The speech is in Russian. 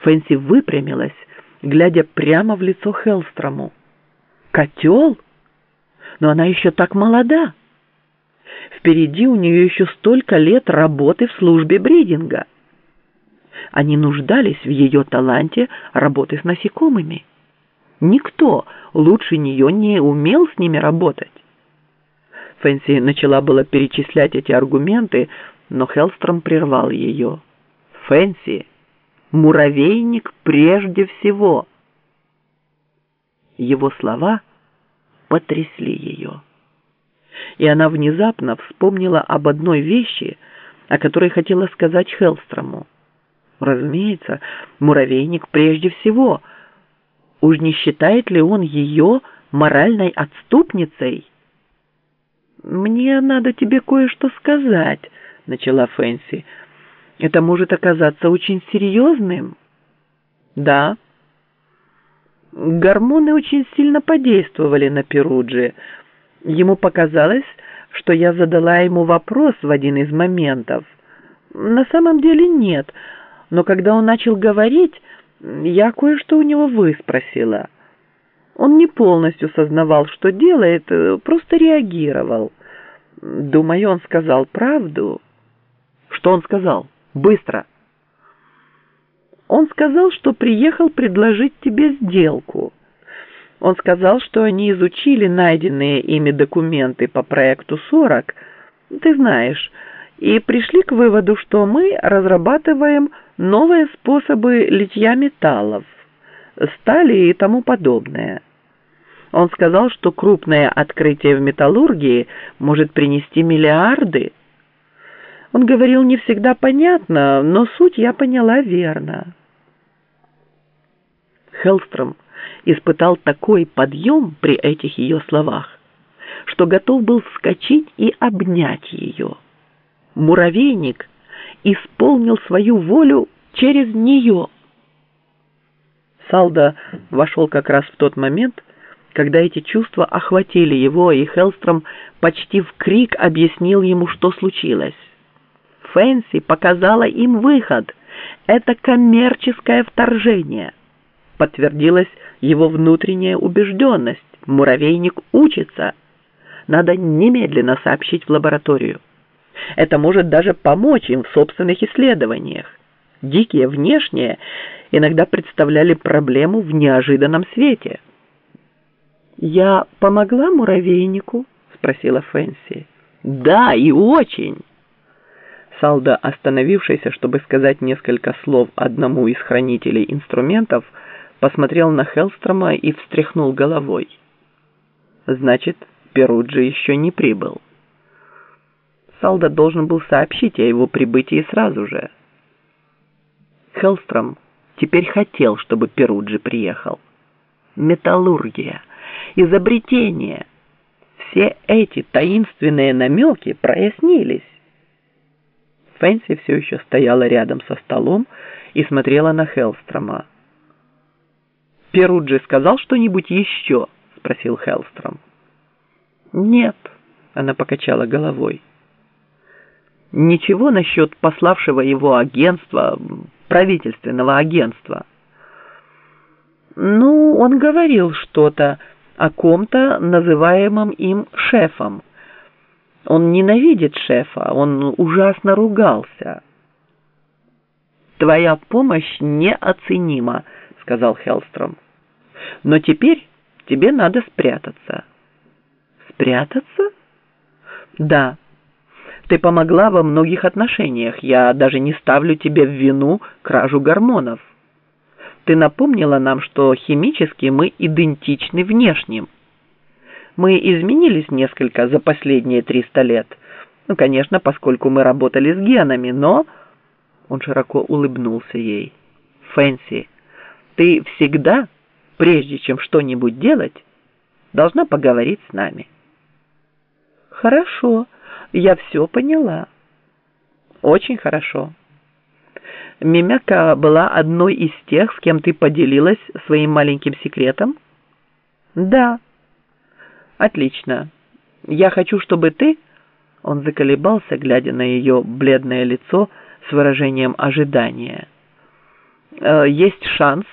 Фэнси выпрямилась, глядя прямо в лицо Хелстрому. «Котел? Но она еще так молода. Впереди у нее еще столько лет работы в службе бридинга. Они нуждались в ее таланте работы с насекомыми. Никто лучше нее не умел с ними работать. Фэнси начала было перечислять эти аргументы, но Хелстром прервал ее. «Фэнси, муравейник прежде всего!» Его слова потрясли ее. И она внезапно вспомнила об одной вещи, о которой хотела сказать Хелстрому. Разумеется, муравейник прежде всего. Уж не считает ли он ее моральной отступницей? «Мне надо тебе кое-что сказать», — начала Фэнси. «Это может оказаться очень серьезным». «Да». Гормоны очень сильно подействовали на Перуджи. Ему показалось, что я задала ему вопрос в один из моментов. На самом деле нет, но когда он начал говорить, я кое-что у него выспросила. Он не полностью сознавал, что делает, просто реагировал. Думаю, он сказал правду. Что он сказал? Быстро. Он сказал, что приехал предложить тебе сделку. Он сказал, что они изучили найденные ими документы по проекту 40, ты знаешь, и пришли к выводу, что мы разрабатываем новые способы литья металлов, стали и тому подобное. Он сказал, что крупное открытие в металлургии может принести миллиарды. Он говорил не всегда понятно, но суть я поняла верно. Хелстром испытал такой подъем при этих ее словах, что готов был вскочить и обнять ее. Муравейник исполнил свою волю через нее. Салда вошел как раз в тот момент, когда эти чувства охватили его, и Хелстром почти в крик объяснил ему, что случилось. Фэнси показала им выход. Это коммерческое вторжение. Подтвердилась его внутренняя убежденность. Муравейник учится. Надо немедленно сообщить в лабораторию. Это может даже помочь им в собственных исследованиях. Дикие внешние иногда представляли проблему в неожиданном свете. «Я помогла муравейнику?» — спросила Фэнси. «Да, и очень!» Салда, остановившийся, чтобы сказать несколько слов одному из хранителей инструментов, посмотрел на Хелстрома и встряхнул головой. «Значит, Перуджи еще не прибыл». Салда должен был сообщить о его прибытии сразу же. Хелстром теперь хотел, чтобы Перуджи приехал. Металлургия, изобретение. Все эти таинственные намеки прояснились. Фэнси все еще стояла рядом со столом и смотрела на Хелстрома. «Перуджи сказал что-нибудь еще?» — спросил Хелстром. «Нет», — она покачала головой. Ничего насчет пославшего его агентства, правительственного агентства. Ну, он говорил что-то о ком-то, называемом им шефом. Он ненавидит шефа, он ужасно ругался. «Твоя помощь неоценима», — сказал Хелстром. «Но теперь тебе надо спрятаться». «Спрятаться?» «Да». Ты помогла во многих отношениях. Я даже не ставлю тебе в вину кражу гормонов. Ты напомнила нам, что химически мы идентичны внешним. Мы изменились несколько за последние 300 лет. Ну, конечно, поскольку мы работали с генами, но... Он широко улыбнулся ей. Фэнси, ты всегда, прежде чем что-нибудь делать, должна поговорить с нами. Хорошо. Я все поняла. Очень хорошо. Мимяка была одной из тех, с кем ты поделилась своим маленьким секретом? Да. Отлично. Я хочу, чтобы ты... Он заколебался, глядя на ее бледное лицо с выражением ожидания. э, есть шанс